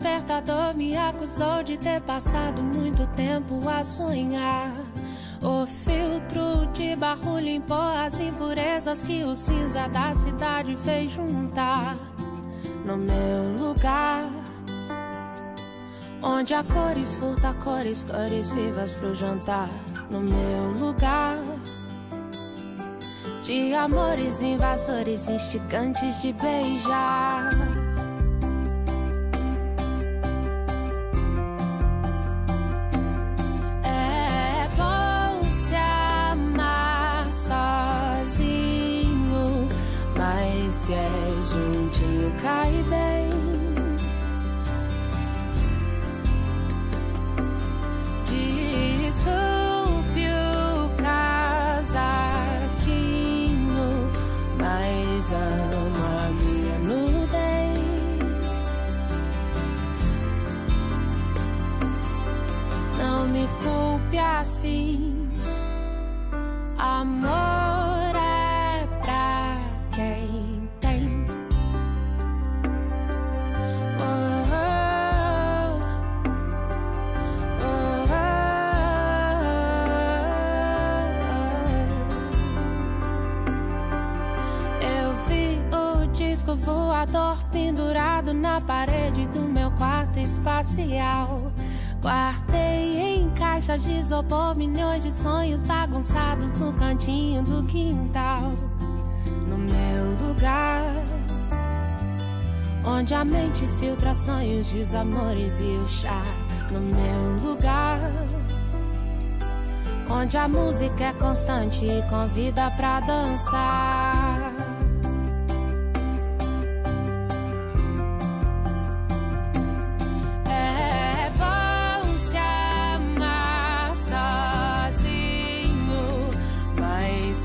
despertador me acusou de ter passado muito tempo a sonhar. O filtro de barro limpou as impurezas que o cinza da cidade fez juntar. No meu lugar, onde a cores furta cores, cores vivas pro jantar. No meu lugar, de amores invasores instigantes de beijar. Juntinho cai bem. Desculpe o casaquinho, mas amo voador pendurado na parede do meu quarto espacial. Guardei em caixas de isopor milhões de sonhos bagunçados no cantinho do quintal. No meu lugar, onde a mente filtra sonhos, desamores e o chá. No meu lugar, onde a música é constante e convida pra dançar.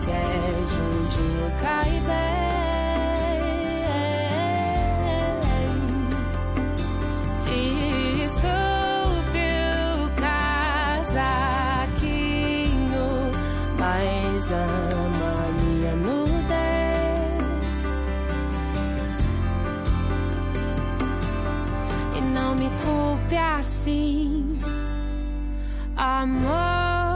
mas se é juntinho cai bem. Desculpe o casaquinho, mas ama minha nudez. E não me culpe assim, amor.